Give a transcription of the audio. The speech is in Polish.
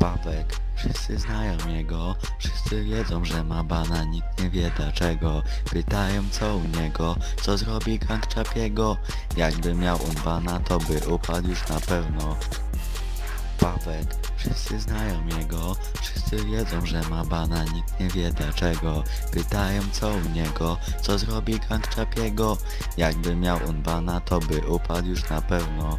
Pawek, wszyscy znają jego, wszyscy wiedzą, że ma bana, nikt nie wie dlaczego. Pytają co u niego, co zrobi gang Czapiego. Jakby miał on bana, to by upadł już na pewno. Pawek, wszyscy znają jego, wszyscy wiedzą, że ma bana, nikt nie wie dlaczego. Pytają co u niego, co zrobi gang Czapiego. Jakby miał on bana, to by upadł już na pewno.